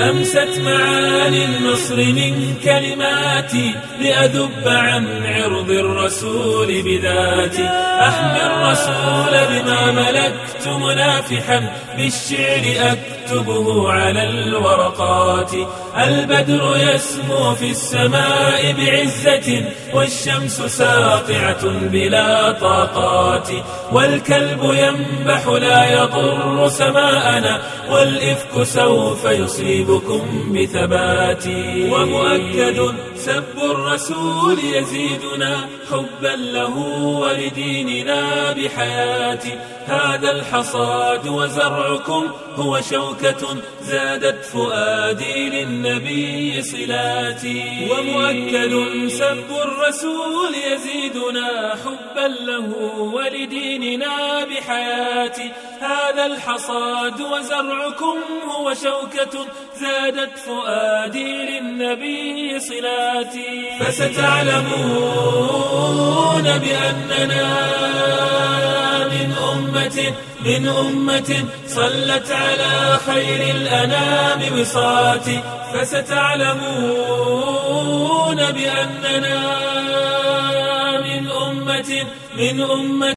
أمست معاني النصر من كلماتي لأذب عن عرض الرسول بذاتي. أحمي الرسول بما ملكت منافحا بالشعر أكتبه على الورقات. البدر يسمو في السماء بعزة والشمس ساطعة بلا طاقات. والكلب ينبح لا يضر سماءنا والإفك سوف يصيبكم بثبات ومؤكد سب الرسول يزيدنا حبا له ولديننا بحياتي هذا الحصاد وزرعكم هو شوكة زادت فؤادي للنبي صلاتي. ومؤكد سب الرسول يزيدنا حبا له ولديننا بحياتي هذا الحصاد وزرعكم هو شوكة زادت فؤادي للنبي صلاتي. فستعلمون بأننا من أمة من أمة صلت على خير الأنام بصاتي فستعلمون بأننا من أمة من أمة